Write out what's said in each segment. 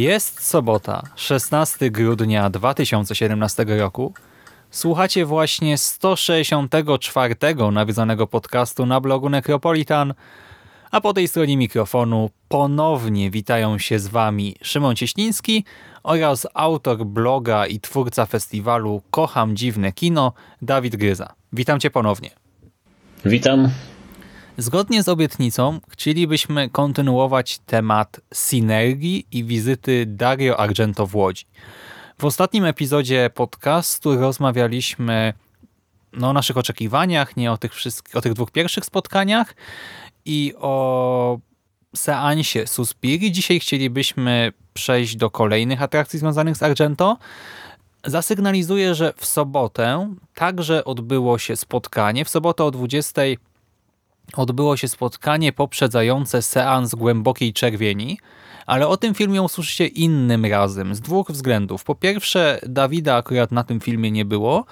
Jest sobota, 16 grudnia 2017 roku. Słuchacie właśnie 164 nawiedzonego podcastu na blogu Necropolitan, a po tej stronie mikrofonu ponownie witają się z Wami Szymon Cieśliński oraz autor bloga i twórca festiwalu Kocham Dziwne Kino, Dawid Gryza. Witam Cię ponownie. Witam. Zgodnie z obietnicą chcielibyśmy kontynuować temat synergii i wizyty Dario Argento w Łodzi. W ostatnim epizodzie podcastu rozmawialiśmy no, o naszych oczekiwaniach, nie o tych, wszystkich, o tych dwóch pierwszych spotkaniach i o seansie Suspiri. Dzisiaj chcielibyśmy przejść do kolejnych atrakcji związanych z Argento. Zasygnalizuję, że w sobotę także odbyło się spotkanie. W sobotę o 20 odbyło się spotkanie poprzedzające seans Głębokiej Czerwieni, ale o tym filmie usłyszycie innym razem, z dwóch względów. Po pierwsze, Dawida akurat na tym filmie nie było,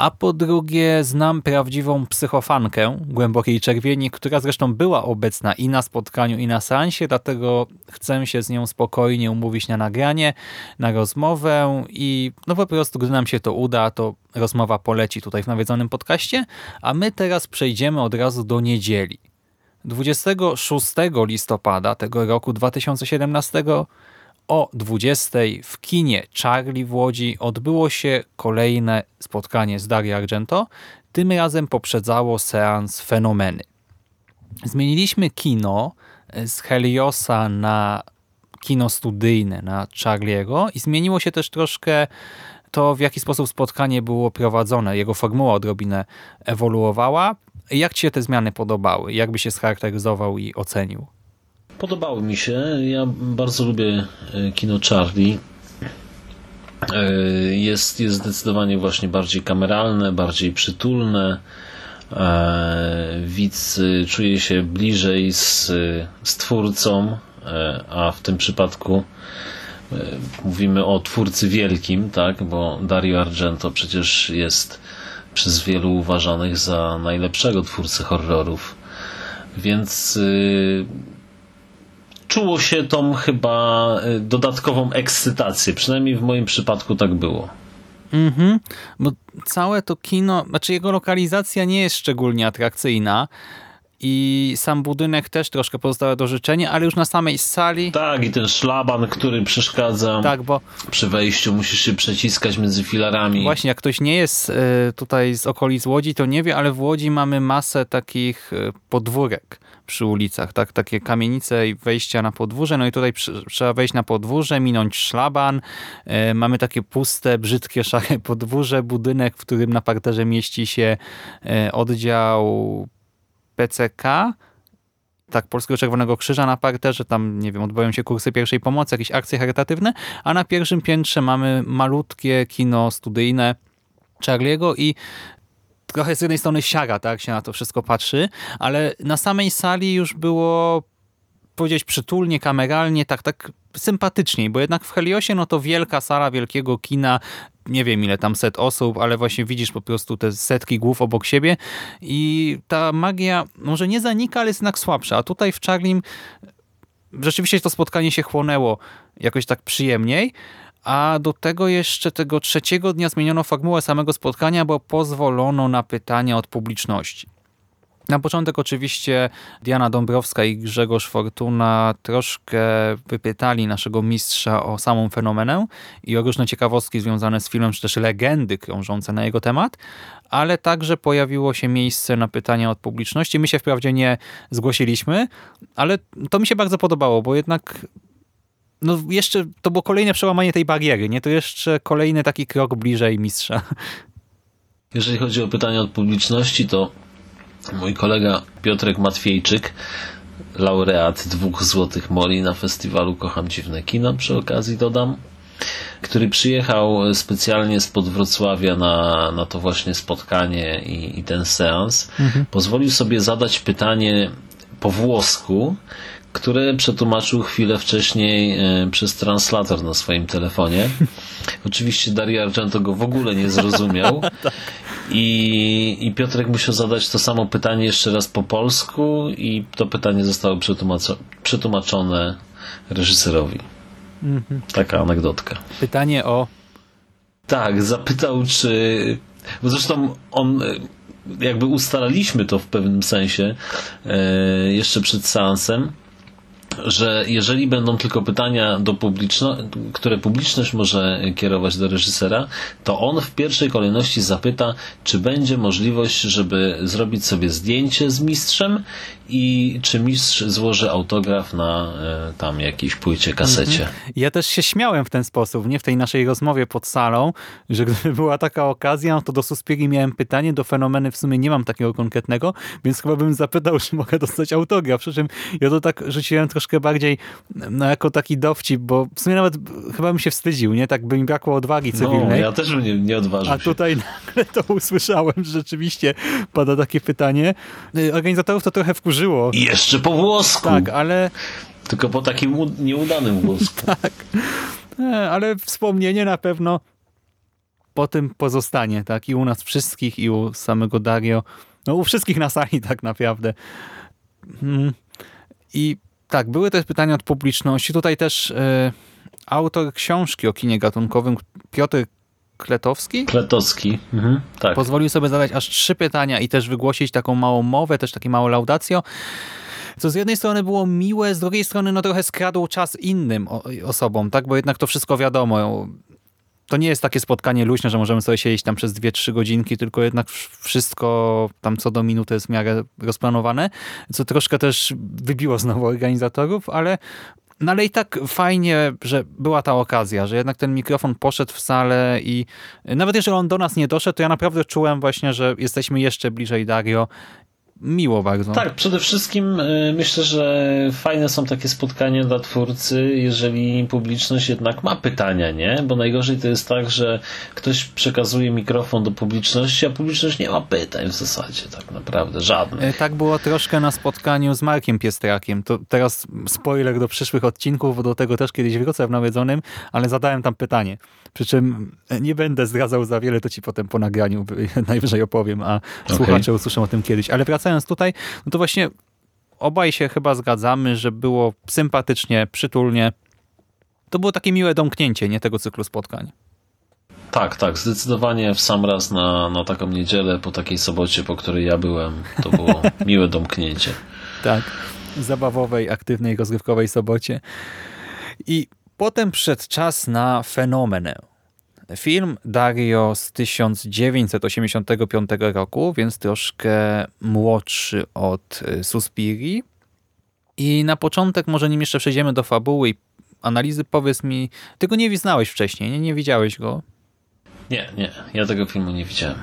a po drugie znam prawdziwą psychofankę Głębokiej Czerwieni, która zresztą była obecna i na spotkaniu, i na seansie, dlatego chcę się z nią spokojnie umówić na nagranie, na rozmowę i no po prostu, gdy nam się to uda, to rozmowa poleci tutaj w nawiedzonym podcaście, a my teraz przejdziemy od razu do niedzieli. 26 listopada tego roku 2017 o 20 w kinie Charlie w Łodzi odbyło się kolejne spotkanie z Dario Argento. Tym razem poprzedzało seans Fenomeny. Zmieniliśmy kino z Heliosa na kino studyjne, na Charliego i zmieniło się też troszkę to, w jaki sposób spotkanie było prowadzone. Jego formuła odrobinę ewoluowała. Jak Ci się te zmiany podobały? Jak by się scharakteryzował i ocenił? Podobały mi się. Ja bardzo lubię e, kino Charlie. E, jest, jest zdecydowanie właśnie bardziej kameralne, bardziej przytulne. E, widz czuje się bliżej z, z twórcą, a w tym przypadku mówimy o twórcy wielkim, tak? bo Dario Argento przecież jest przez wielu uważanych za najlepszego twórcę horrorów. Więc czuło się tą chyba y, dodatkową ekscytację. Przynajmniej w moim przypadku tak było. Mhm, bo całe to kino, znaczy jego lokalizacja nie jest szczególnie atrakcyjna i sam budynek też troszkę pozostawia do życzenia, ale już na samej sali... Tak, i ten szlaban, który przeszkadza. Tak, bo... Przy wejściu musisz się przeciskać między filarami. Właśnie, jak ktoś nie jest y, tutaj z okolic Łodzi, to nie wie, ale w Łodzi mamy masę takich y, podwórek przy ulicach, tak? Takie kamienice i wejścia na podwórze. No i tutaj przy, trzeba wejść na podwórze, minąć szlaban. E, mamy takie puste, brzydkie, szare podwórze, budynek, w którym na parterze mieści się e, oddział PCK, tak, Polskiego Czerwonego Krzyża na parterze, tam, nie wiem, odbywają się kursy pierwszej pomocy, jakieś akcje charytatywne, a na pierwszym piętrze mamy malutkie kino studyjne Charlie'ego i trochę z jednej strony siara, tak się na to wszystko patrzy, ale na samej sali już było powiedzieć przytulnie, kameralnie, tak, tak sympatyczniej, bo jednak w Heliosie no to wielka sala wielkiego kina, nie wiem ile tam set osób, ale właśnie widzisz po prostu te setki głów obok siebie i ta magia może nie zanika, ale jest jednak słabsza, a tutaj w Charlim rzeczywiście to spotkanie się chłonęło jakoś tak przyjemniej, a do tego jeszcze tego trzeciego dnia zmieniono formułę samego spotkania, bo pozwolono na pytania od publiczności. Na początek oczywiście Diana Dąbrowska i Grzegorz Fortuna troszkę wypytali naszego mistrza o samą fenomenę i o różne ciekawostki związane z filmem, czy też legendy krążące na jego temat, ale także pojawiło się miejsce na pytania od publiczności. My się wprawdzie nie zgłosiliśmy, ale to mi się bardzo podobało, bo jednak no jeszcze to było kolejne przełamanie tej bariery, nie? To jeszcze kolejny taki krok bliżej mistrza. Jeżeli chodzi o pytania od publiczności, to mój kolega Piotrek Matwiejczyk, laureat dwóch złotych moli na festiwalu Kocham Dziwne Kino, przy okazji dodam, który przyjechał specjalnie spod Wrocławia na, na to właśnie spotkanie i, i ten seans, pozwolił sobie zadać pytanie po włosku, które przetłumaczył chwilę wcześniej e, przez translator na swoim telefonie. Oczywiście Dario Argento go w ogóle nie zrozumiał. I, I Piotrek musiał zadać to samo pytanie jeszcze raz po polsku i to pytanie zostało przetłumaco- przetłumaczone reżyserowi. Taka anegdotka. Pytanie o Tak, zapytał, czy. Bo zresztą on. e, Jakby ustalaliśmy to w pewnym sensie e, jeszcze przed seansem, że jeżeli będą tylko pytania, do publiczno, które publiczność może kierować do reżysera, to on w pierwszej kolejności zapyta, czy będzie możliwość, żeby zrobić sobie zdjęcie z mistrzem i czy mistrz złoży autograf na e, tam jakiejś płycie, kasecie. Ja też się śmiałem w ten sposób, nie w tej naszej rozmowie pod salą, że gdyby była taka okazja, to do Suspirii miałem pytanie, do Fenomeny w sumie nie mam takiego konkretnego, więc chyba bym zapytał, czy mogę dostać autograf, przy czym ja to tak rzuciłem troszkę bardziej no, jako taki dowcip, bo w sumie nawet chyba bym się wstydził, nie? Tak by mi brakło odwagi No, cywilnej. ja też bym nie, nie odważył A się. tutaj nagle to usłyszałem, że rzeczywiście pada takie pytanie. Y, Organizatorów to trochę wkurzyło. I jeszcze po włosku. Tak, ale Tylko po takim nieudanym włosku. E, ale wspomnienie na pewno po tym pozostanie, tak? I u nas wszystkich, i u samego Dario. No u wszystkich na sali tak naprawdę. Mm. I tak, były też pytania od publiczności. Tutaj też e, autor książki o kinie gatunkowym, Piotr Kletowski, Kletowski. Mhm, tak. pozwolił sobie zadać aż trzy pytania i też wygłosić taką małą mowę, też takie małe laudacjo. Co z jednej strony było miłe, z drugiej strony no trochę skradł czas innym osobom, tak? Bo jednak to wszystko wiadomo. To nie jest takie spotkanie luźne, że możemy sobie siedzieć tam przez 2-3 godzinki, tylko jednak wsz- wszystko tam co do minuty jest w miarę rozplanowane, co troszkę też wybiło znowu organizatorów, ale no ale i tak fajnie, że była ta okazja, że jednak ten mikrofon poszedł w salę i nawet jeżeli on do nas nie doszedł, to ja naprawdę czułem właśnie, że jesteśmy jeszcze bliżej Dario. Miło bardzo. Tak, przede wszystkim y, myślę, że fajne są takie spotkania dla twórcy, jeżeli publiczność jednak ma pytania, nie? Bo najgorzej to jest tak, że ktoś przekazuje mikrofon do publiczności, a publiczność nie ma pytań w zasadzie tak naprawdę, żadnych. E, Tak było troszkę na spotkaniu z Markiem Piestrakiem. To teraz spoiler do przyszłych odcinków, bo do tego też kiedyś wrócę w nawiedzonym, ale zadałem tam pytanie. Przy czym nie będę zdradzał za wiele, to ci potem po nagraniu najwyżej opowiem, a słuchacze usłyszą o tym kiedyś. Ale wracając tutaj, no to właśnie obaj się chyba zgadzamy, że było sympatycznie, przytulnie. To było takie miłe domknięcie, nie tego cyklu spotkań. Tak, tak, zdecydowanie w sam raz na, na taką niedzielę, po takiej sobocie, po której ja byłem, to było miłe domknięcie. Tak, zabawowej, aktywnej, rozrywkowej sobocie. I potem przyszedł czas na fenomenę. Film Dario z 1985 roku, więc troszkę młodszy od y, Suspirii. I na początek, może nim jeszcze przejdziemy do fabuły i analizy, powiedz mi, ty go nie znałeś wcześniej, nie, nie widziałeś go? Nie, nie, ja tego filmu nie widziałem.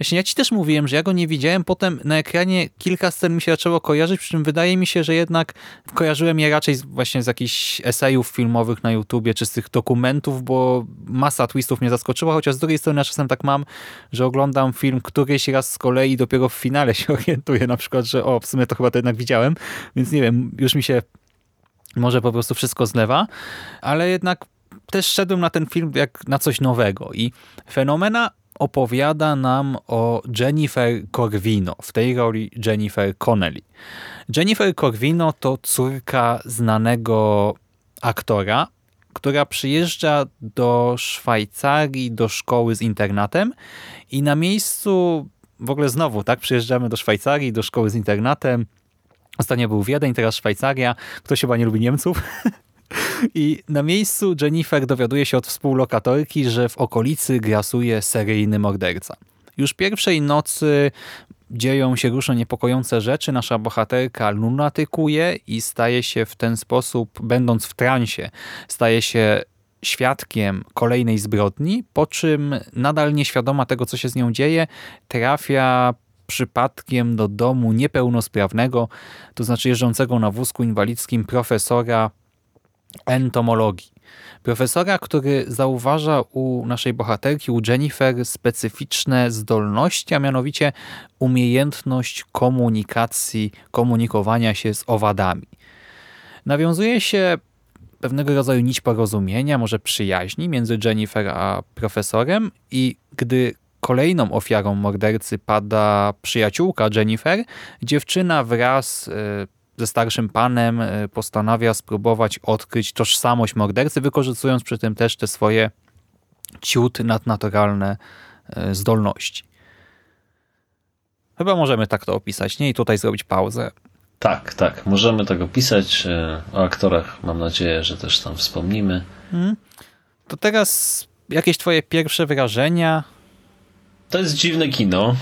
Właśnie ja ci też mówiłem, że ja go nie widziałem, potem na ekranie kilka scen mi się zaczęło kojarzyć, przy czym wydaje mi się, że jednak kojarzyłem je raczej właśnie z jakichś esejów filmowych na YouTubie, czy z tych dokumentów, bo masa twistów mnie zaskoczyła, chociaż z drugiej strony ja czasem tak mam, że oglądam film któryś raz z kolei i dopiero w finale się orientuję na przykład, że o, w sumie to chyba to jednak widziałem, więc nie wiem, już mi się może po prostu wszystko zlewa, ale jednak też szedłem na ten film jak na coś nowego i fenomena opowiada nam o Jennifer Corvino, w tej roli Jennifer Connelly. Jennifer Corvino to córka znanego aktora, która przyjeżdża do Szwajcarii do szkoły z internatem i na miejscu w ogóle znowu, tak, przyjeżdżamy do Szwajcarii, do szkoły z internatem. Ostatnio był Wiedeń, teraz Szwajcaria. Ktoś chyba nie lubi Niemców. I na miejscu Jennifer dowiaduje się od współlokatorki, że w okolicy grasuje seryjny morderca. Już pierwszej nocy dzieją się różne niepokojące rzeczy. Nasza bohaterka lunatykuje i staje się w ten sposób, będąc w transie, staje się świadkiem kolejnej zbrodni, po czym nadal nieświadoma tego, co się z nią dzieje, trafia przypadkiem do domu niepełnosprawnego, to znaczy jeżdżącego na wózku inwalidzkim profesora entomologii. Profesora, który zauważa u naszej bohaterki, u Jennifer, specyficzne zdolności, a mianowicie umiejętność komunikacji, komunikowania się z owadami. Nawiązuje się pewnego rodzaju nić porozumienia, może przyjaźni między Jennifer a profesorem i gdy kolejną ofiarą mordercy pada przyjaciółka Jennifer, dziewczyna wraz e, ze starszym panem e, postanawia spróbować odkryć tożsamość mordercy, wykorzystując przy tym też te swoje ciut nadnaturalne e, zdolności. Chyba możemy tak to opisać, nie? I tutaj zrobić pauzę. Tak, tak, możemy tak opisać. E, o aktorach mam nadzieję, że też tam wspomnimy. Hmm. To teraz jakieś twoje pierwsze wrażenia? To jest dziwne kino.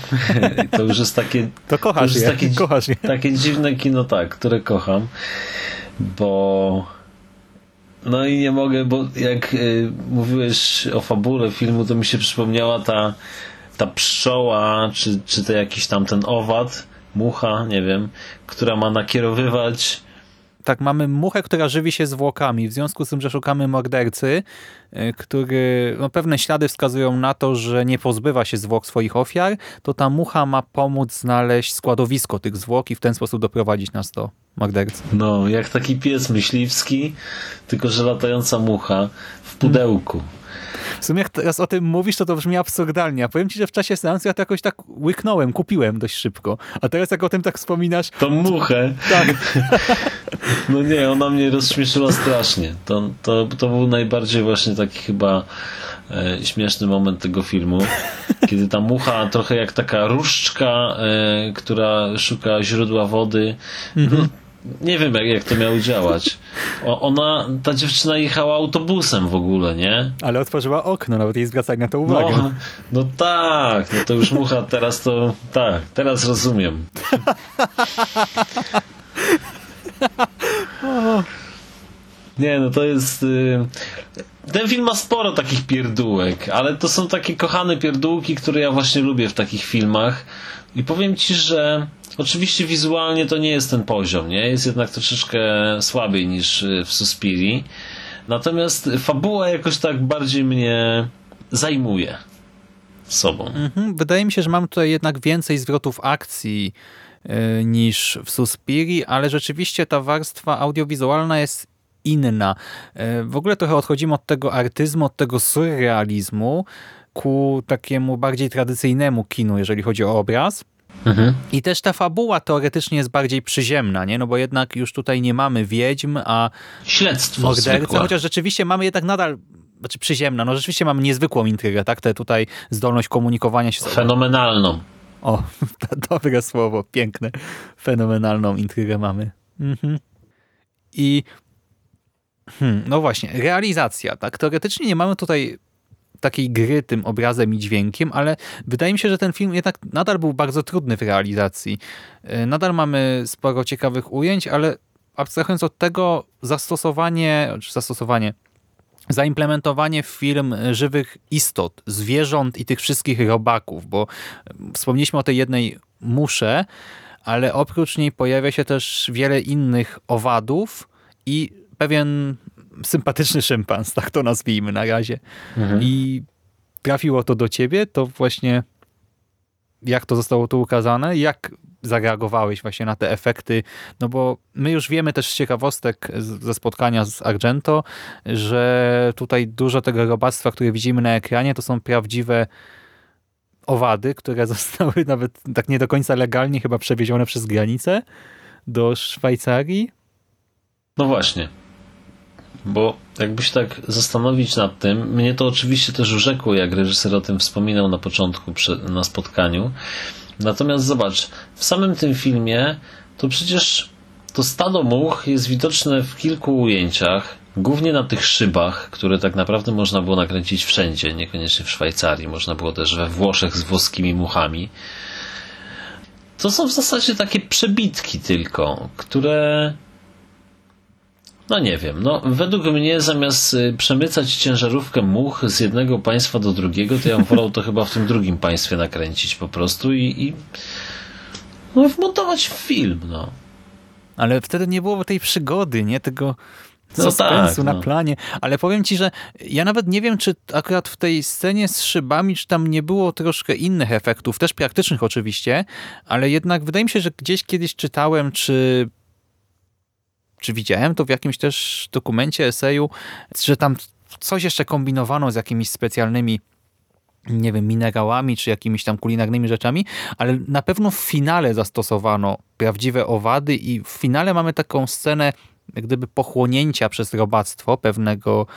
to już jest takie. To kochasz to je, takie, kochasz je. Takie dziwne kino, tak, które kocham, bo. No i nie mogę, bo jak y, mówiłeś o fabule filmu, to mi się przypomniała ta, ta pszczoła, czy, czy to jakiś tam ten owad, mucha, nie wiem, która ma nakierowywać tak, mamy muchę, która żywi się zwłokami. W związku z tym, że szukamy mordercy, y, który, no pewne ślady wskazują na to, że nie pozbywa się zwłok swoich ofiar, to ta mucha ma pomóc znaleźć składowisko tych zwłok i w ten sposób doprowadzić nas do mordercy. No, jak taki pies myśliwski, tylko że latająca mucha w pudełku. Hmm. W sumie jak teraz o tym mówisz, to to brzmi absurdalnie. A powiem ci, że w czasie seansu ja to jakoś tak łyknąłem, kupiłem dość szybko. A teraz jak o tym tak wspominasz... To muchę. Tak. No nie, ona mnie rozśmieszyła strasznie. To, to, to był najbardziej właśnie taki chyba e, śmieszny moment tego filmu, kiedy ta mucha trochę jak taka różdżka, e, która szuka źródła wody. Mhm. No, nie wiem, jak, jak to miało działać. O, ona, ta dziewczyna jechała autobusem w ogóle, nie? Ale otworzyła okno, nawet jej zwracali na to uwagę. No, no tak, no to już mucha teraz to, tak, teraz rozumiem. Nie, no to jest... Ten film ma sporo takich pierdółek, ale to są takie kochane pierdółki, które ja właśnie lubię w takich filmach. I powiem ci, że oczywiście wizualnie to nie jest ten poziom, nie? Jest jednak troszeczkę słabiej niż y, w Suspiri. Natomiast fabuła jakoś tak bardziej mnie zajmuje sobą. Mhm. Wydaje mi się, że mam tutaj jednak więcej zwrotów akcji y, niż w Suspiri, ale rzeczywiście ta warstwa audiowizualna jest inna. Y, w ogóle trochę odchodzimy od tego artyzmu, od tego surrealizmu ku takiemu bardziej tradycyjnemu kinu, jeżeli chodzi o obraz. Mhm. I też ta fabuła teoretycznie jest bardziej przyziemna, nie? No bo jednak już tutaj nie mamy wiedźm, a śledztwo mordercy, chociaż rzeczywiście mamy jednak nadal znaczy przyziemna, no rzeczywiście mamy niezwykłą intrygę, tak? Te tutaj zdolność komunikowania się z... Fenomenalną. O, dobre słowo, piękne. Fenomenalną intrygę mamy. Mhm. I hmm, no właśnie, realizacja, tak? Teoretycznie nie mamy tutaj takiej gry tym obrazem i dźwiękiem, ale wydaje mi się, że ten film jednak nadal był bardzo trudny w realizacji. E, nadal mamy sporo ciekawych ujęć, ale abstrahując od tego zastosowanie, czy zastosowanie, zaimplementowanie w film żywych istot, zwierząt i tych wszystkich robaków, bo wspomnieliśmy o tej jednej musze, ale oprócz niej pojawia się też wiele innych owadów i pewien sympatyczny szympans, tak to nazwijmy na razie. Mhm. I trafiło to do ciebie, to właśnie jak to zostało tu ukazane, jak zareagowałeś właśnie na te efekty, no bo my już wiemy też z ciekawostek ze spotkania z Argento, że tutaj dużo tego robactwa, które widzimy na ekranie, to są prawdziwe owady, które zostały nawet tak nie do końca legalnie chyba przewiezione przez granicę do Szwajcarii. No właśnie. Bo jakbyś tak zastanowić nad tym, mnie to oczywiście też urzekło, jak reżyser o tym wspominał na początku na spotkaniu, Natomiast zobacz, w samym tym filmie to przecież to stado much jest widoczne w kilku ujęciach, głównie na tych szybach, które tak naprawdę można było nakręcić wszędzie, niekoniecznie w Szwajcarii, można było też we Włoszech z włoskimi muchami. To są w zasadzie takie przebitki tylko, które no nie wiem, no według mnie zamiast y, przemycać ciężarówkę much z jednego państwa do drugiego, to ja bym wolał to chyba w tym drugim państwie nakręcić po prostu i, i no, wmontować w film, no. Ale wtedy nie było tej przygody, nie? Tego No suspensu tak, na no. planie. Ale powiem ci, że ja nawet nie wiem, czy akurat w tej scenie z szybami, czy tam nie było troszkę innych efektów, też praktycznych oczywiście, ale jednak wydaje mi się, że gdzieś kiedyś czytałem, czy czy widziałem to w jakimś też dokumencie, eseju, że tam coś jeszcze kombinowano z jakimiś specjalnymi nie wiem, minerałami, czy jakimiś tam kulinarnymi rzeczami, ale na pewno w finale zastosowano prawdziwe owady i w finale mamy taką scenę jak gdyby pochłonięcia przez robactwo pewnego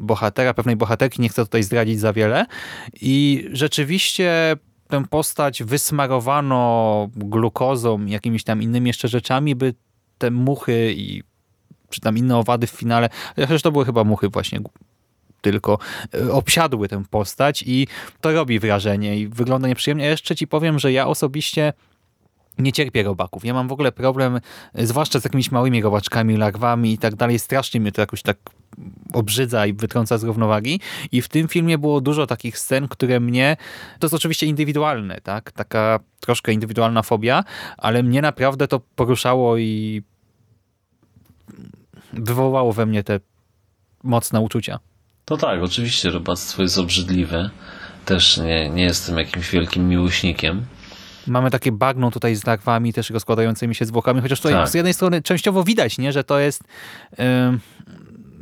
bohatera, pewnej bohaterki, nie chcę tutaj zdradzić za wiele. I rzeczywiście tę postać wysmarowano glukozą, jakimiś tam innymi jeszcze rzeczami, by te muchy i czy tam inne owady w finale, chociaż to były chyba muchy właśnie tylko e, obsiadły tę postać i to robi wrażenie i wygląda nieprzyjemnie. Ja jeszcze ci powiem, że ja osobiście nie cierpię robaków. Ja mam w ogóle problem, e, zwłaszcza z jakimiś małymi robaczkami, larwami i tak dalej. Strasznie mnie to jakoś tak obrzydza i wytrąca z równowagi. I w tym filmie było dużo takich scen, które mnie, to jest oczywiście indywidualne, tak? Taka troszkę indywidualna fobia, ale mnie naprawdę to poruszało i wywołało we mnie te mocne uczucia. To tak, oczywiście robactwo jest obrzydliwe. Też nie, nie jestem jakimś wielkim miłośnikiem. Mamy takie bagno tutaj z larwami też rozkładającymi się zwłokami, chociaż tutaj Tak. z jednej strony częściowo widać, nie, że to jest ym,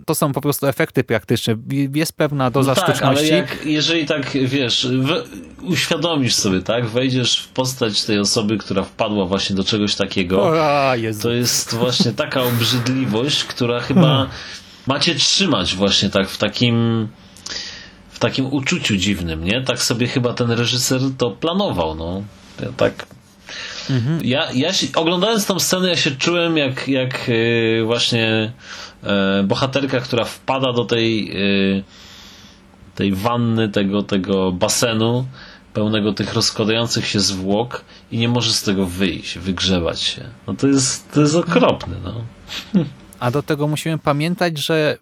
to są po prostu efekty praktyczne. Jest pewna doza no tak, ale sztuczności. jak, jeżeli tak, wiesz, we, uświadomisz sobie, tak, wejdziesz w postać tej osoby, która wpadła właśnie do czegoś takiego, O, to jest właśnie taka obrzydliwość, która chyba macie trzymać właśnie tak w takim w takim uczuciu dziwnym, nie? Tak sobie chyba ten reżyser to planował, no. Ja tak ja, ja się, oglądając tą scenę, ja się czułem jak, jak yy, właśnie yy, bohaterka, która wpada do tej yy, tej wanny, tego, tego basenu pełnego tych rozkładających się zwłok i nie może z tego wyjść, wygrzebać się. No to jest, to jest okropne, no. A do tego musimy pamiętać, że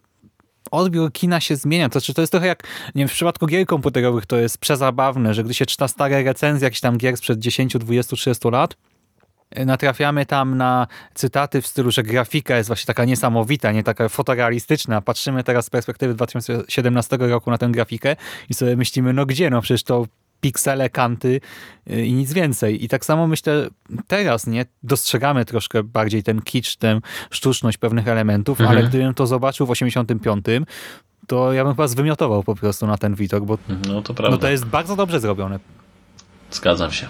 odbiór kina się zmienia. To, znaczy, to jest trochę jak, nie wiem, w przypadku gier komputerowych to jest przezabawne, że gdy się czyta stare recenzje jakichś tam gier sprzed 10, 20, 30 lat, y, natrafiamy tam na cytaty w stylu, że grafika jest właśnie taka niesamowita, nie taka fotorealistyczna. Patrzymy teraz z perspektywy 2017 roku na tę grafikę i sobie myślimy, no gdzie, no przecież to piksele, kanty y, i nic więcej. I tak samo myślę teraz, nie? Dostrzegamy troszkę bardziej ten kicz, tę sztuczność pewnych elementów, Mhm. ale gdybym to zobaczył w 85, to ja bym chyba zwymiotował po prostu na ten widok, bo No to prawda. no to jest bardzo dobrze zrobione. Zgadzam się.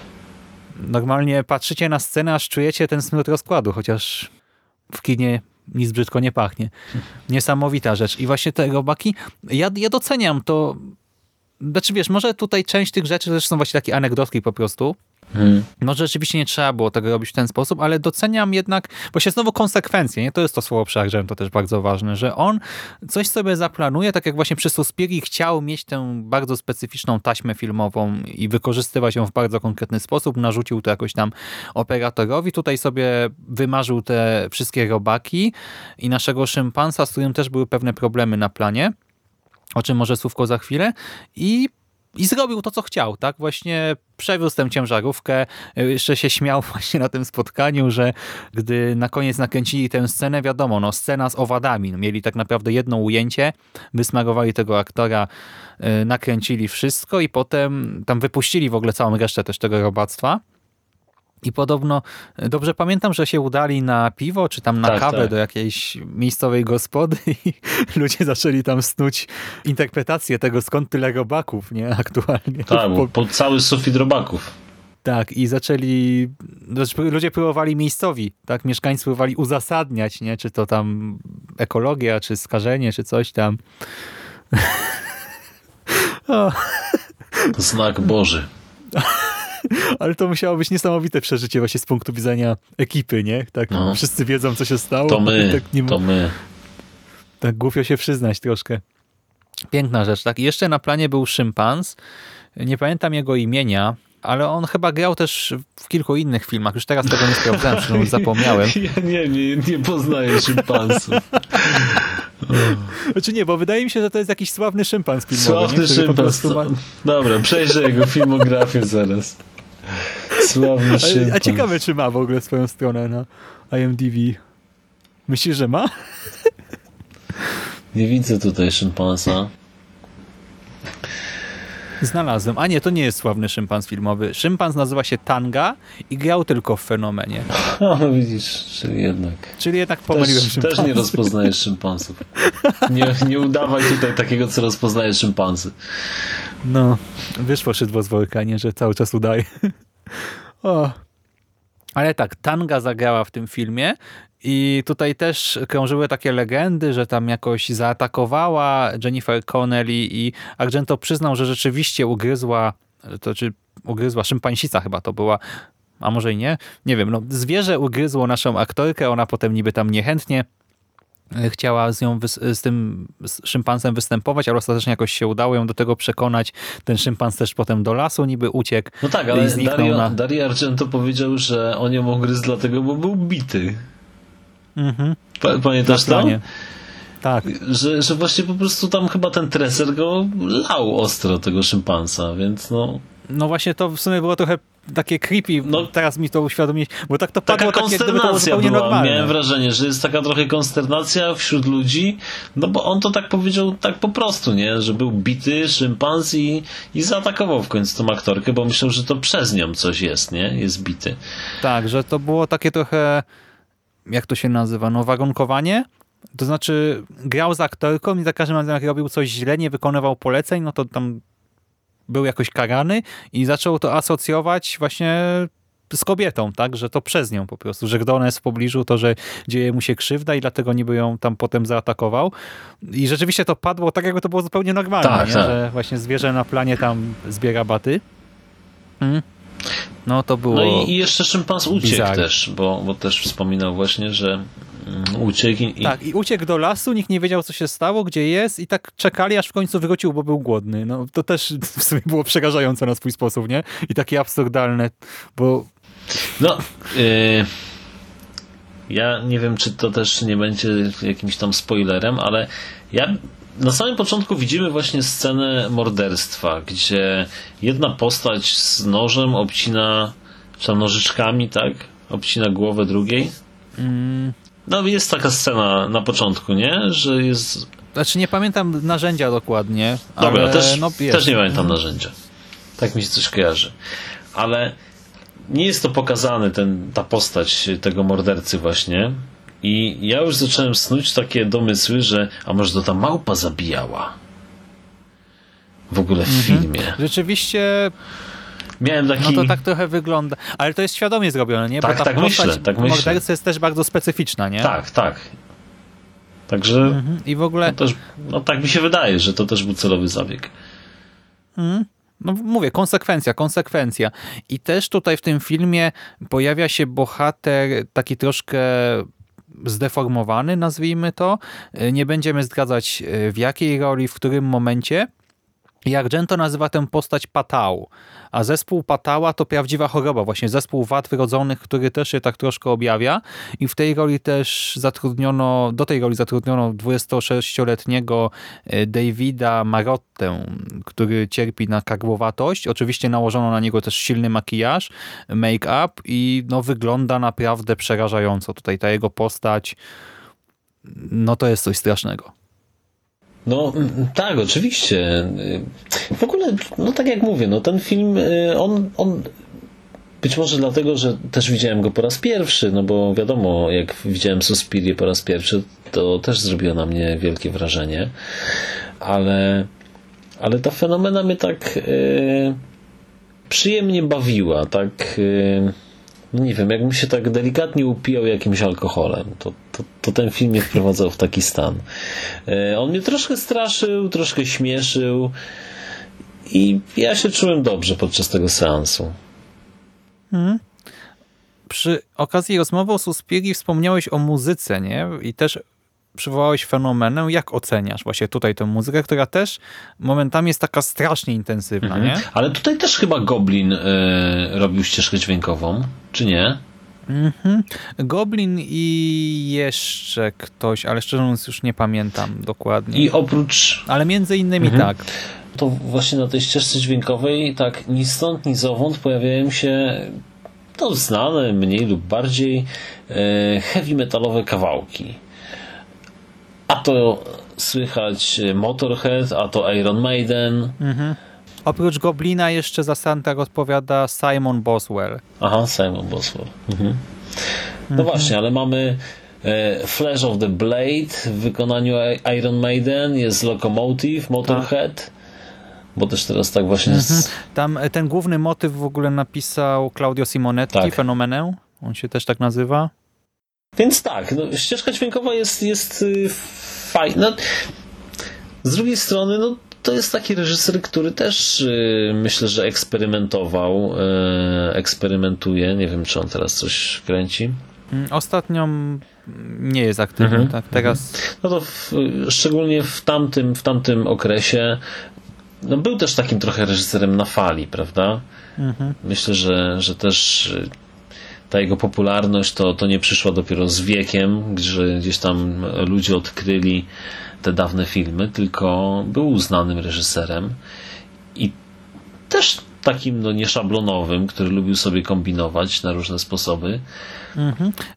Normalnie patrzycie na scenę, aż czujecie ten smród rozkładu, chociaż w kinie nic brzydko nie pachnie. Niesamowita rzecz. I właśnie te robaki, ja, ja doceniam to. Znaczy wiesz, może tutaj część tych rzeczy też są właśnie takie anegdotki po prostu. Hmm. Może rzeczywiście nie trzeba było tego robić w ten sposób, ale doceniam jednak, bo się znowu konsekwencje, nie? To jest to słowo przearżem, to też bardzo ważne, że on coś sobie zaplanuje, tak jak właśnie przy Suspirii chciał mieć tę bardzo specyficzną taśmę filmową i wykorzystywać ją w bardzo konkretny sposób, narzucił to jakoś tam operatorowi, tutaj sobie wymarzył te wszystkie robaki i naszego szympansa, z którym też były pewne problemy na planie, o czym może słówko za chwilę i i zrobił to, co chciał, tak? Właśnie przewiózł tę ciężarówkę, jeszcze się śmiał właśnie na tym spotkaniu, że gdy na koniec nakręcili tę scenę, wiadomo, no scena z owadami, no, mieli tak naprawdę jedno ujęcie, wysmarowali tego aktora, y, nakręcili wszystko i potem tam wypuścili w ogóle całą resztę też tego robactwa. I podobno, y, dobrze pamiętam, że się udali na piwo, czy tam na Tak, kawę tak. do jakiejś miejscowej gospody i ludzie zaczęli tam snuć interpretację tego, skąd tyle robaków, nie, aktualnie. Tak, Po- po cały sufit robaków. tak, i zaczęli, ludzie próbowali miejscowi, tak, mieszkańcy próbowali uzasadniać, nie, czy to tam ekologia, czy skażenie, czy coś tam. Znak Boży. Ale to musiało być niesamowite przeżycie właśnie z punktu widzenia ekipy, nie? Tak, No. wszyscy wiedzą, co się stało. To my, tak, nie, to my. tak głupio się przyznać troszkę. Piękna rzecz, tak? I jeszcze na planie był szympans. Nie pamiętam jego imienia, ale on chyba grał też w kilku innych filmach. Już teraz tego nie sprawdzałem, zapomniałem. Ja nie, nie, nie poznaję szympansów. Znaczy nie, bo wydaje mi się, że to jest jakiś sławny szympans filmowy. Sławny szympans. ma- Dobra, przejrzę jego filmografię zaraz. Sławny szympans. a ciekawe, czy ma w ogóle swoją stronę na IMDb. Myślisz, że ma? Nie widzę tutaj szympansa. Znalazłem. A nie, to nie jest sławny szympans filmowy. Szympans nazywa się Tanga i grał tylko w Fenomenie. O, no widzisz, czyli jednak. Czyli jednak pomyliłem Też, też nie rozpoznajesz szympansów. Nie, nie udawaj tutaj takiego, co rozpoznaje szympansy. No, wyszło szydło z worka, nie, że cały czas udaje. o. Ale tak, Tanga zagrała w tym filmie i tutaj też krążyły takie legendy, że tam jakoś zaatakowała Jennifer Connelly i Argento przyznał, że rzeczywiście ugryzła, to czy ugryzła szympansica chyba to była, a może i nie, nie wiem, no zwierzę ugryzło naszą aktorkę, ona potem niby tam niechętnie chciała z nią, z tym szympansem występować, ale ostatecznie jakoś się udało ją do tego przekonać. Ten szympans też potem do lasu niby uciekł No tak, ale Dario, na... Dario Argento powiedział, że on ją ugryzł dlatego, bo był bity. Mhm, Pa, pamiętasz planie. Tak, Że, że właśnie po prostu tam chyba ten treser go lał ostro, tego szympansa, więc no... no właśnie to w sumie było trochę takie creepy, No. teraz mi to uświadomić, bo tak to Taka padło tak, jak gdyby to zupełnie była. normalne. Miałem wrażenie, że jest taka trochę konsternacja wśród ludzi, no bo on to tak powiedział tak po prostu, nie? Że był bity szympans i, i zaatakował w końcu tą aktorkę, bo myślał, że to przez nią coś jest, nie? Jest bity. Tak, że to było takie trochę, jak to się nazywa, no wagonkowanie. To znaczy grał z aktorką i za każdym razem jak robił coś źle, nie wykonywał poleceń, no to tam był jakoś karany i zaczął to asocjować właśnie z kobietą, tak, że to przez nią po prostu, że gdy ona jest w pobliżu, to że dzieje mu się krzywda i dlatego niby ją tam potem zaatakował. I rzeczywiście to padło tak, jakby to było zupełnie normalne, Tak, tak. że właśnie zwierzę na planie tam zbiera baty. Mm. No to było... No i, i jeszcze szympans uciekł Bizarre. też, bo, bo też wspominał właśnie, że uciekł i, Tak, i uciekł do lasu, nikt nie wiedział, co się stało, gdzie jest i tak czekali, aż w końcu wrócił, bo był głodny. No to też w sumie było przerażające na swój sposób, nie? I takie absurdalne, bo No, y, ja nie wiem, czy to też nie będzie jakimś tam spoilerem, ale ja na samym początku widzimy właśnie scenę morderstwa, gdzie jedna postać z nożem obcina, czy nożyczkami, tak? Obcina głowę drugiej. No jest taka scena na początku, nie? Że jest... znaczy nie pamiętam narzędzia dokładnie, Dobra, ale też, no jest. też nie pamiętam narzędzia. Tak mi się coś kojarzy. Ale nie jest to pokazany ten, ta postać tego mordercy właśnie. I ja już zacząłem snuć takie domysły, że a może to ta małpa zabijała? W ogóle w filmie. Rzeczywiście, Miałem taki... no to tak trochę wygląda, ale to jest świadomie zrobione, nie? Tak, Bo ta tak myślę, tak myślę. jest też bardzo specyficzna, nie? Tak, tak. Także Mhm. I w ogóle też, no tak mi się wydaje, że to też był celowy zabieg. No mówię, konsekwencja, konsekwencja. I też tutaj w tym filmie pojawia się bohater taki troszkę zdeformowany, nazwijmy to. Nie będziemy zdradzać e, w jakiej roli, w którym momencie. I Argento nazywa tę postać Patał, a zespół Patała to prawdziwa choroba, właśnie zespół wad wrodzonych, który też się tak troszkę objawia i w tej roli też zatrudniono, do tej roli zatrudniono 26-letniego e, Davida Marottę, który cierpi na karłowatość. Oczywiście nałożono na niego też silny makijaż, make-up i no, wygląda naprawdę przerażająco. Tutaj ta jego postać, no to jest coś strasznego. No tak, oczywiście. W ogóle, no tak jak mówię, no ten film, y, on, on być może dlatego, że też widziałem go po raz pierwszy, no bo wiadomo, jak widziałem Suspirię po raz pierwszy, to też zrobiło na mnie wielkie wrażenie, ale, ale ta fenomena mnie tak y, przyjemnie bawiła, tak y, no nie wiem, jakbym się tak delikatnie upijał jakimś alkoholem, to, to, to ten film mnie wprowadzał w taki stan. E, On mnie troszkę straszył, troszkę śmieszył i ja się czułem dobrze podczas tego seansu. Przy okazji rozmowy o Suspiri wspomniałeś o muzyce, nie? I też przywołałeś fenomenę. Jak oceniasz właśnie tutaj tę muzykę, która też momentami jest taka strasznie intensywna, nie? Ale tutaj też chyba Goblin y, robił ścieżkę dźwiękową, czy nie? Mhm. Goblin i jeszcze ktoś, ale szczerze mówiąc już nie pamiętam dokładnie. I oprócz Ale między innymi tak. to właśnie na tej ścieżce dźwiękowej tak ni stąd, ni zowąd pojawiają się to znane mniej lub bardziej e, heavy metalowe kawałki. A to słychać Motorhead, a to Iron Maiden. Oprócz Goblina jeszcze za soundtrack odpowiada Simon Boswell. Aha, Simon Boswell. Mhm. No właśnie, ale mamy e, Flash of the Blade w wykonaniu Iron Maiden, jest Locomotive, Motorhead, bo też teraz tak właśnie z, Tam e, ten główny motyw w ogóle napisał Claudio Simonetti, Tak. Fenomenę. On się też tak nazywa. Więc tak, no, ścieżka dźwiękowa jest, jest y, fajna. Z drugiej strony, no, to jest taki reżyser, który też y, myślę, że eksperymentował, y, eksperymentuje. Nie wiem, czy on teraz coś kręci. Mm, Ostatnio mm, nie jest aktywny, Mhm. tak? Teraz No to w, szczególnie w tamtym, w tamtym okresie no był też takim trochę reżyserem na fali, prawda? Myślę, że, że też ta jego popularność to, to nie przyszła dopiero z wiekiem, że gdzieś tam ludzie odkryli te dawne filmy, tylko był uznanym reżyserem i też takim no, nieszablonowym, który lubił sobie kombinować na różne sposoby.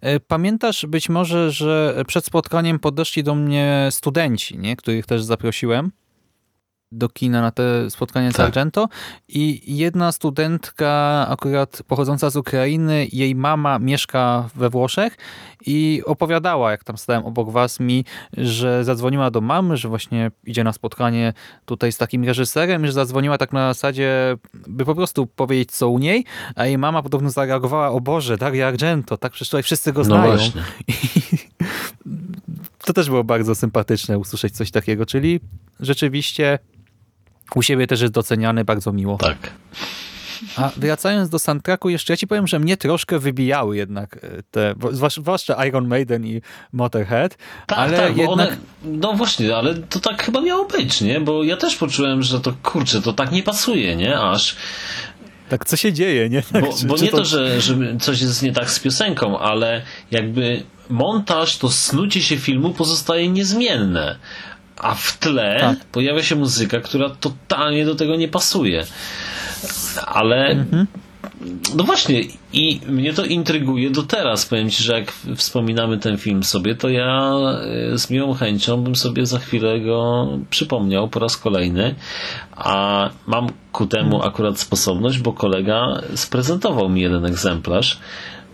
E, Pamiętasz być może, że przed spotkaniem podeszli do mnie studenci, nie? których też zaprosiłem do kina na te spotkanie z Tak. Argento i jedna studentka akurat pochodząca z Ukrainy, jej mama mieszka we Włoszech i opowiadała, jak tam stałem obok was mi, że zadzwoniła do mamy, że właśnie idzie na spotkanie tutaj z takim reżyserem i że zadzwoniła tak na zasadzie, by po prostu powiedzieć co u niej, a jej mama podobno zareagowała, o Boże, Dario Argento, tak przecież tutaj wszyscy go No znają. właśnie. To też było bardzo sympatyczne usłyszeć coś takiego, czyli rzeczywiście u siebie też jest doceniany bardzo miło. Tak. A wracając do soundtracku, jeszcze ja ci powiem, że mnie troszkę wybijały jednak e, te, zwłaszcza Iron Maiden i Motorhead, Tak, ale tak, jednak one, no właśnie, ale to tak chyba miało być, nie? Bo ja też poczułem, że to kurczę, to tak nie pasuje, nie? Aż. tak co się dzieje, nie? Tak, Bo, czy- bo nie to, że, że coś jest nie tak z piosenką, ale jakby montaż, to snucie się filmu pozostaje niezmienne. A w tle Tak. pojawia się muzyka, która totalnie do tego nie pasuje. Ale Mhm. no właśnie, i mnie to intryguje do teraz. Powiem Ci, że jak wspominamy ten film sobie, to ja e, z miłą chęcią bym sobie za chwilę go przypomniał po raz kolejny. A mam ku temu akurat sposobność, bo kolega sprezentował mi jeden egzemplarz.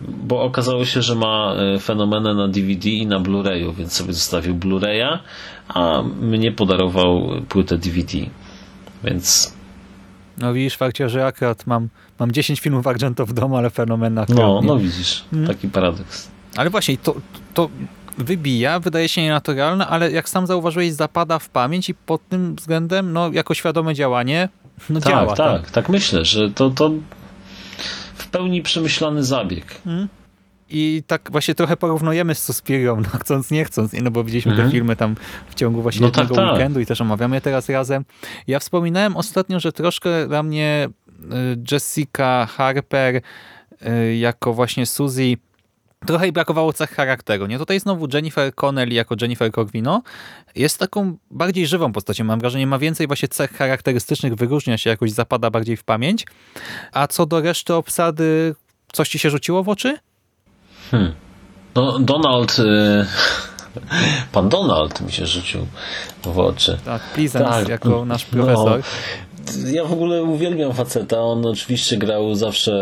Bo okazało się, że ma e, fenomenę na DVD i na Blu-rayu, więc sobie zostawił Blu-raya, a mnie podarował płytę DVD. Więc No widzisz, fakcie, że akurat mam, mam 10 filmów Argento w domu, ale fenomen akurat no, nie. no widzisz, taki paradoks. Ale właśnie, to, to wybija, wydaje się nienaturalne, ale jak sam zauważyłeś, zapada w pamięć i pod tym względem, no jako świadome działanie, no Tak, działa. tak, tak, myślę, że to, to pełni przemyślany zabieg. I tak właśnie trochę porównujemy z Suspirią, no chcąc, nie chcąc, no bo widzieliśmy Mhm. te filmy tam w ciągu właśnie No tak, jednego tak. weekendu i też omawiamy je teraz razem. Ja wspominałem ostatnio, że troszkę dla mnie y, Jessica Harper y, jako właśnie Suzy trochę jej brakowało cech charakteru. Nie? Tutaj znowu Jennifer Connelly jako Jennifer Corvino jest taką bardziej żywą postacią. Mam wrażenie, ma więcej właśnie cech charakterystycznych, wyróżnia się jakoś, zapada bardziej w pamięć. A co do reszty obsady, coś ci się rzuciło w oczy? No, Donald, y, pan Donald mi się rzucił w oczy. Tak, Pleasance Tak, jako nasz no. profesor. Ja w ogóle uwielbiam faceta. On oczywiście grał zawsze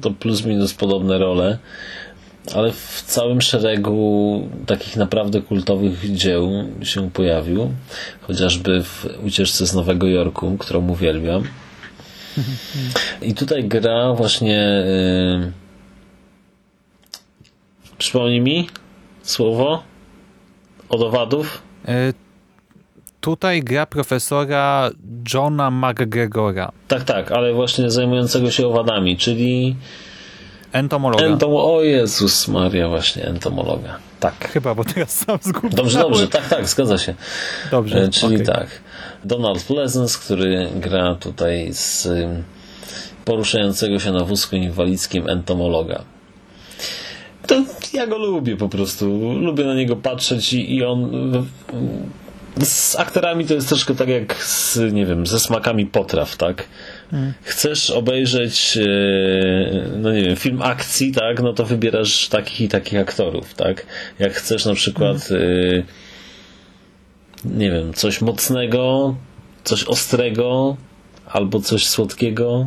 to plus minus podobne role, ale w całym szeregu takich naprawdę kultowych dzieł się pojawił. Chociażby w ucieczce z Nowego Jorku, którą uwielbiam. I tutaj gra właśnie. Yy... Przypomnij mi słowo od owadów. E, tutaj gra profesora Johna McGregora, Tak, tak, ale właśnie zajmującego się owadami, czyli entomologa. entom... O Jezus Maria, właśnie entomologa. Tak. Chyba, bo teraz sam zgubiłem. Dobrze, dobrze, tak, tak, zgadza się. Dobrze, E, Czyli okej. tak. Donald Pleasence, który gra tutaj z poruszającego się na wózku inwalidzkim entomologa. To ja go lubię po prostu. Lubię na niego patrzeć i, i on. Z aktorami to jest troszkę tak jak z, nie wiem, ze smakami potraw, tak? Chcesz obejrzeć, e, no nie wiem, film akcji, tak? No to wybierasz takich i takich aktorów, tak? Jak chcesz na przykład e, nie wiem, coś mocnego, coś ostrego albo coś słodkiego,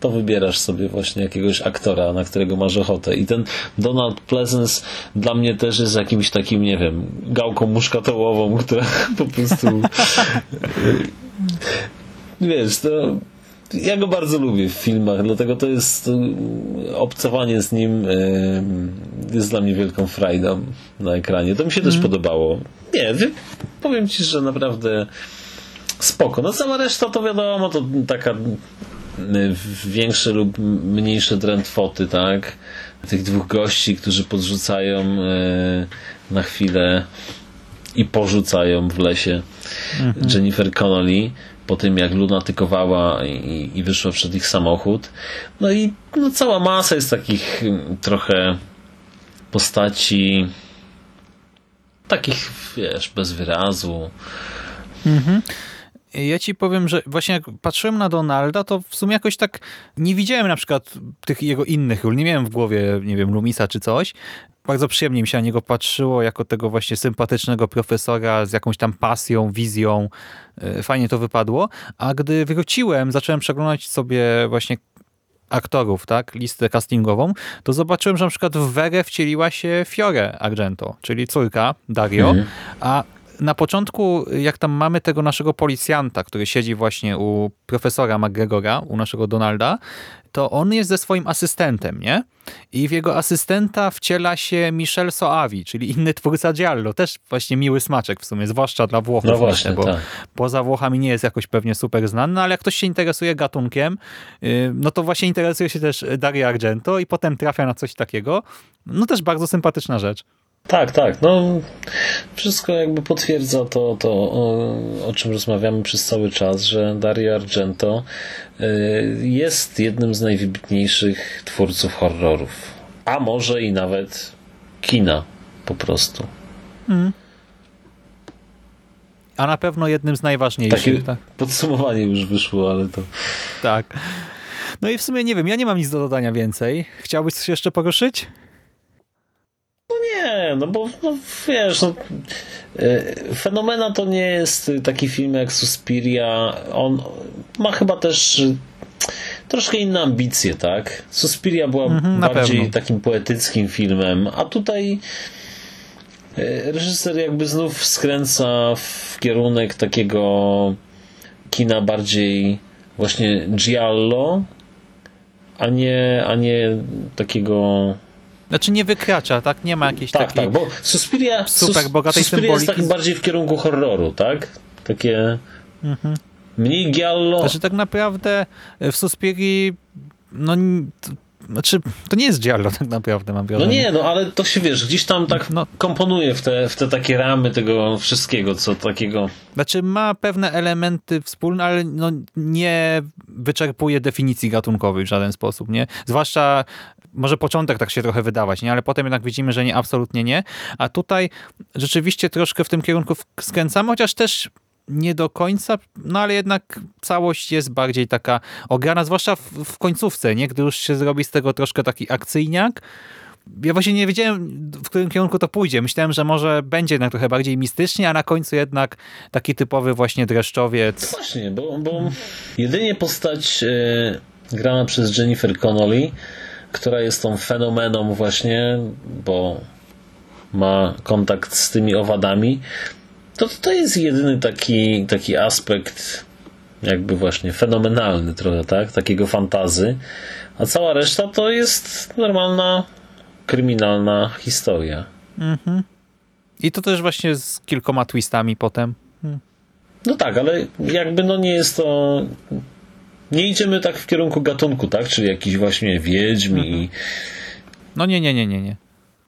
to wybierasz sobie właśnie jakiegoś aktora, na którego masz ochotę. I ten Donald Pleasence dla mnie też jest jakimś takim, nie wiem, gałką muszkatołową, która po prostu wiesz, to ja go bardzo lubię w filmach, dlatego to jest y, obcowanie z nim y, jest dla mnie wielką frajdą na ekranie. To mi się też podobało. Nie, powiem ci, że naprawdę spoko. No cała reszta to wiadomo, to taka y, większe lub mniejsze drętwoty, tak? Tych dwóch gości, którzy podrzucają na chwilę i porzucają w lesie Jennifer Connolly po tym jak lunatykowała i, i wyszła przed ich samochód. No i no, cała masa jest takich mm, trochę postaci takich, wiesz, bez wyrazu. Ja ci powiem, że właśnie jak patrzyłem na Donalda, to w sumie jakoś tak nie widziałem na przykład tych jego innych ról. Nie miałem w głowie, nie wiem, Lumisa czy coś. Bardzo przyjemnie mi się na niego patrzyło, jako tego właśnie sympatycznego profesora z jakąś tam pasją, wizją. E, Fajnie to wypadło. A gdy wróciłem, zacząłem przeglądać sobie właśnie aktorów, tak, listę castingową, to zobaczyłem, że na przykład w Werę wcieliła się Fiore Argento, czyli córka Dario, Mhm. a na początku, jak tam mamy tego naszego policjanta, który siedzi właśnie u profesora McGregora, u naszego Donalda, to on jest ze swoim asystentem, nie? I w jego asystenta wciela się Michel Soavi, czyli inny twórca Giallo. Też właśnie miły smaczek w sumie, zwłaszcza dla Włochów. No właśnie, bo tak. poza Włochami nie jest jakoś pewnie super znany, no ale jak ktoś się interesuje gatunkiem, yy, no to właśnie interesuje się też Dario Argento i potem trafia na coś takiego. No też bardzo sympatyczna rzecz. Tak, tak. No, wszystko jakby potwierdza to, to o, o czym rozmawiamy przez cały czas, że Dario Argento y, jest jednym z najwybitniejszych twórców horrorów. A może i nawet kina po prostu. A na pewno jednym z najważniejszych. Takie tak. podsumowanie już wyszło, ale to. tak. No i w sumie nie wiem, ja nie mam nic do dodania więcej. Chciałbyś coś jeszcze poruszyć? No bo no, wiesz, no, e, Fenomena to nie jest taki film jak Suspiria. On ma chyba też e, troszkę inne ambicje, tak? Suspiria była Mhm, bardziej takim poetyckim filmem, a tutaj e, reżyser jakby znów skręca w kierunek takiego kina bardziej właśnie giallo, a nie, a nie takiego Znaczy nie wykracza, tak? Nie ma jakiejś tak, takiej... tak, bo Suspiria, super bogatej Suspiria jest symboliki. tak bardziej w kierunku horroru, tak? Takie mniej giallo. Znaczy tak naprawdę w Suspirii no znaczy to nie jest Giallo tak naprawdę mam No wrażenie. nie, no ale to się wiesz, gdzieś tam tak No. komponuje w te, w te takie ramy tego wszystkiego, co takiego. Znaczy ma pewne elementy wspólne, ale no nie wyczerpuje definicji gatunkowej w żaden sposób, nie? Zwłaszcza może początek tak się trochę wydawać, nie? Ale potem jednak widzimy, że nie, absolutnie nie. A tutaj rzeczywiście troszkę w tym kierunku skręcamy, chociaż też nie do końca, no ale jednak całość jest bardziej taka ograna, zwłaszcza w, w końcówce, nie? Gdy już się zrobi z tego troszkę taki akcyjniak, ja właśnie nie wiedziałem, w którym kierunku to pójdzie. Myślałem, że może będzie jednak trochę bardziej mistycznie, a na końcu jednak taki typowy właśnie dreszczowiec. Właśnie, bo, bo jedynie postać e, grana przez Jennifer Connolly, która jest tą fenomeną właśnie, bo ma kontakt z tymi owadami, to to jest jedyny taki, taki aspekt jakby właśnie fenomenalny trochę, tak? Takiego fantazy. A cała reszta to jest normalna kryminalna historia. I to też właśnie z kilkoma twistami potem. No tak, ale jakby no nie jest to... Nie idziemy tak w kierunku gatunku, tak? Czyli jakiś właśnie wiedźm i... No nie, nie, nie, nie, nie.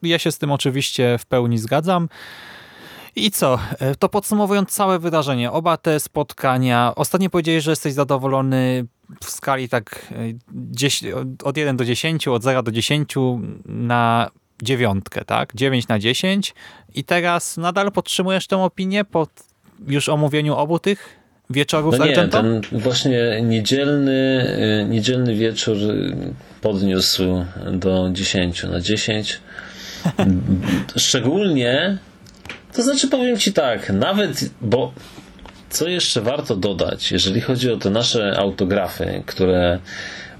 Ja się z tym oczywiście w pełni zgadzam. I co? E, To podsumowując całe wydarzenie, oba te spotkania. Ostatnio powiedziałeś, że jesteś zadowolony w skali tak e, od 1 do 10, od 0 do 10 na dziewiątkę, tak? 9 na 10. I teraz nadal podtrzymujesz tę opinię po już omówieniu obu tych wieczorów No nie, Argento? ten właśnie niedzielny, y, niedzielny wieczór podniósł do 10 na 10. Szczególnie, to znaczy powiem Ci tak, nawet, bo co jeszcze warto dodać, jeżeli chodzi o te nasze autografy, które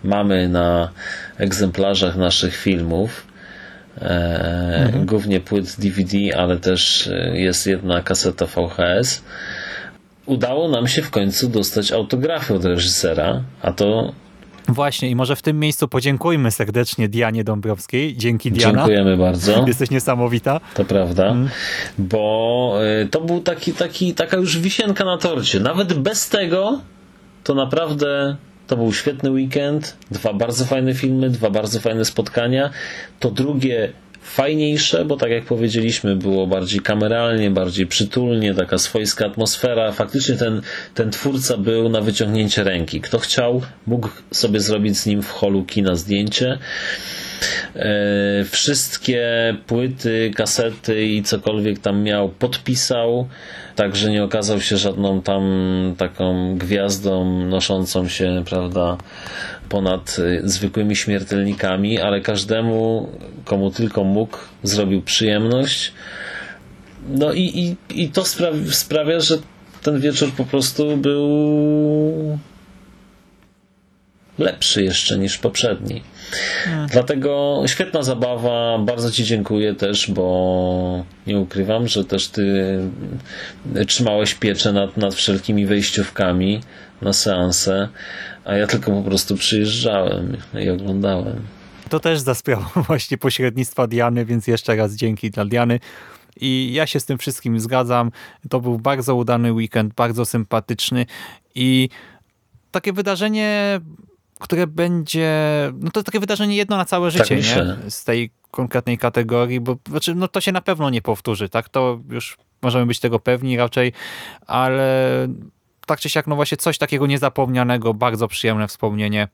mamy na egzemplarzach naszych filmów, e, głównie płyt DVD, ale też jest jedna kaseta VHS, udało nam się w końcu dostać autografy od reżysera, a to Właśnie i może w tym miejscu podziękujmy serdecznie Dianie Dąbrowskiej. Dzięki Diana. dziękujemy bardzo. Jesteś niesamowita. To prawda, bo y, to był taki, taki, taka już wisienka na torcie. Nawet bez tego to naprawdę to był świetny weekend. Dwa bardzo fajne filmy, dwa bardzo fajne spotkania. To drugie fajniejsze, bo tak jak powiedzieliśmy, było bardziej kameralnie, bardziej przytulnie, taka swojska atmosfera. Faktycznie ten, ten twórca był na wyciągnięcie ręki. Kto chciał, mógł sobie zrobić z nim w holu kina zdjęcie. E, wszystkie płyty, kasety i cokolwiek tam miał podpisał, także nie okazał się żadną tam taką gwiazdą noszącą się, prawda, ponad y, zwykłymi śmiertelnikami, ale każdemu, komu tylko mógł, zrobił przyjemność. No i, i, i to spra- sprawia, że ten wieczór po prostu był lepszy jeszcze niż poprzedni. Dlatego świetna zabawa, bardzo Ci dziękuję też, bo nie ukrywam, że też Ty trzymałeś pieczę nad, nad wszelkimi wejściówkami na seanse, a ja tylko po prostu przyjeżdżałem i oglądałem. To też za sprawą właśnie pośrednictwa Diany, więc jeszcze raz dzięki dla Diany. I ja się z tym wszystkim zgadzam. To był bardzo udany weekend, bardzo sympatyczny i takie wydarzenie, które będzie, no to takie wydarzenie jedno na całe życie, nie? myślę. Z tej konkretnej kategorii, bo znaczy, no to się na pewno nie powtórzy, tak? To już możemy być tego pewni raczej, ale tak czy siak, no właśnie coś takiego niezapomnianego, bardzo przyjemne wspomnienie.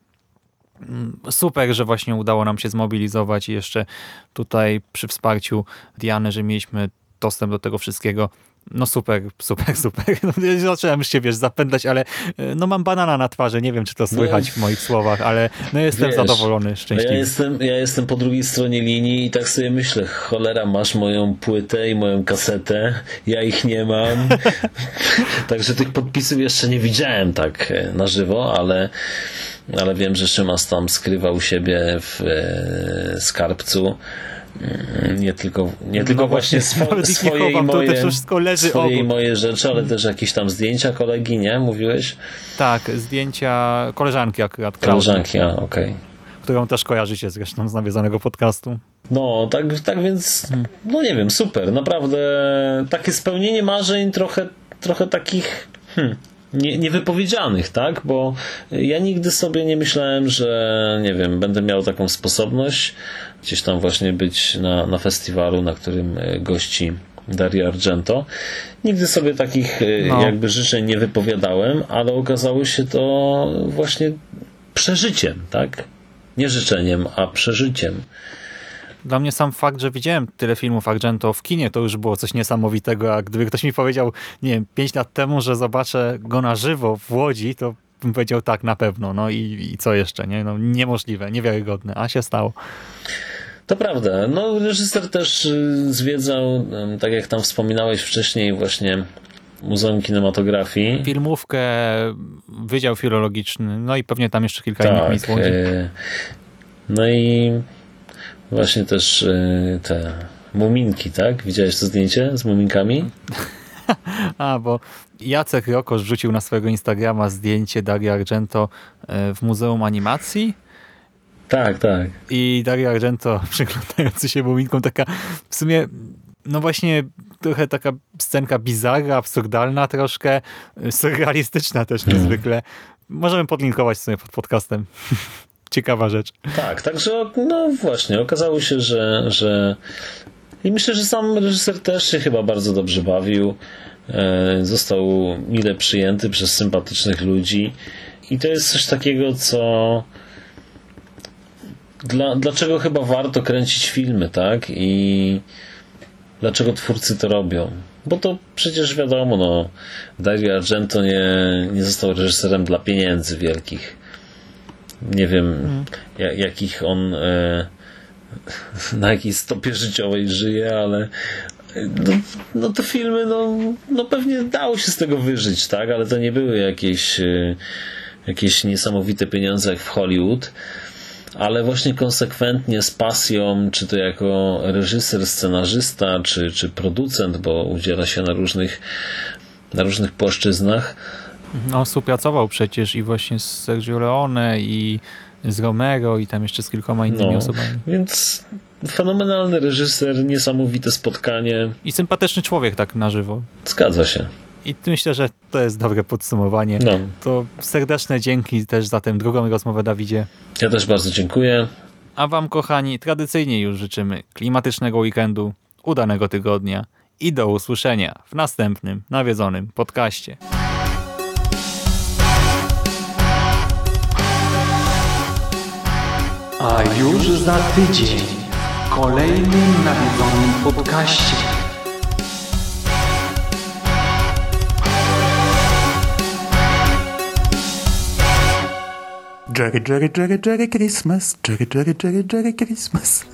Mm, Super, że właśnie udało nam się zmobilizować i jeszcze tutaj przy wsparciu Diany, że mieliśmy dostęp do tego wszystkiego. No super, super, super. No, zacząłem się, wiesz, zapędzać, ale e, no mam banana na twarzy, nie wiem, czy to słychać w moich słowach, ale no jestem Wiesz, zadowolony, a Ja szczęśliwy. jestem, ja jestem po drugiej stronie linii i tak sobie myślę, cholera, masz moją płytę i moją kasetę, ja ich nie mam. Także tych podpisów jeszcze nie widziałem tak e, na żywo, ale, ale wiem, że Szymas tam skrywa u siebie w e, skarbcu. Mm, Nie tylko, nie tylko No właśnie, właśnie, swo, swoje, i chowam, moje, leży swoje i moje rzeczy, ale też jakieś tam zdjęcia kolegi, nie? Mówiłeś? Tak, zdjęcia koleżanki akurat, Koleżanki, a okej. którą też kojarzycie zresztą z nawiązanego podcastu. No, tak, tak więc, no nie wiem, super. Naprawdę takie spełnienie marzeń trochę, trochę takich hmm, nie, niewypowiedzianych, tak? Bo ja nigdy sobie nie myślałem, że, nie wiem, będę miał taką sposobność gdzieś tam właśnie być na, na festiwalu, na którym e, gości Dario Argento. Nigdy sobie takich e, No. jakby życzeń nie wypowiadałem, ale okazało się to właśnie przeżyciem, tak? Nie życzeniem, a przeżyciem. Dla mnie sam fakt, że widziałem tyle filmów Argento w kinie, to już było coś niesamowitego, a gdyby ktoś mi powiedział, nie wiem, 5 lat temu, że zobaczę go na żywo w Łodzi, to bym powiedział tak, na pewno. No i, i co jeszcze, nie? No niemożliwe, niewiarygodne, a się stało. To prawda. No, reżyser też y, zwiedzał, tak jak tam wspominałeś wcześniej, właśnie Muzeum Kinematografii. Filmówkę, Wydział Filologiczny, no i pewnie tam jeszcze kilka innych Tak. miejsc w Łodzi. y, No i właśnie też y, te muminki, tak? Widziałeś to zdjęcie z muminkami? A, bo Jacek Rokosz wrzucił na swojego Instagrama zdjęcie Dario Argento e, w Muzeum Animacji Tak, tak. i Dario Argento przyglądający się muminkom taka w sumie no właśnie trochę taka scenka bizarra, absurdalna troszkę, surrealistyczna też niezwykle. Możemy podlinkować sobie pod podcastem. Ciekawa rzecz. Tak, także no właśnie, okazało się, że, że i myślę, że sam reżyser też się chyba bardzo dobrze bawił. E, Został mile przyjęty przez sympatycznych ludzi i to jest coś takiego, co dla, dlaczego chyba warto kręcić filmy, tak? I dlaczego twórcy to robią? Bo to przecież wiadomo, no, Dario Argento nie, nie został reżyserem dla pieniędzy wielkich. Nie wiem, ja, jakich on e, na jakiej stopie życiowej żyje, ale no, no te filmy, no, no pewnie dało się z tego wyżyć, tak? Ale to nie były jakieś, e, jakieś niesamowite pieniądze jak w Hollywood ale właśnie konsekwentnie z pasją, czy to jako reżyser, scenarzysta, czy, czy producent, bo udziela się na różnych, na różnych płaszczyznach. No, współpracował przecież i właśnie z Sergio Leone i z Romero i tam jeszcze z kilkoma innymi No, osobami. więc fenomenalny reżyser, niesamowite spotkanie. I sympatyczny człowiek tak na żywo. Zgadza się. I myślę, że to jest dobre podsumowanie. No. To serdeczne dzięki też za tę drugą rozmowę, Dawidzie. Ja też bardzo dziękuję. A wam, kochani, tradycyjnie już życzymy klimatycznego weekendu, udanego tygodnia i do usłyszenia w następnym nawiedzonym podcaście. A już za tydzień w kolejnym nawiedzonym podcaście. Jerry, Jerry, Jerry, Jerry Christmas. Jerry, Jerry, Jerry, Jerry Christmas.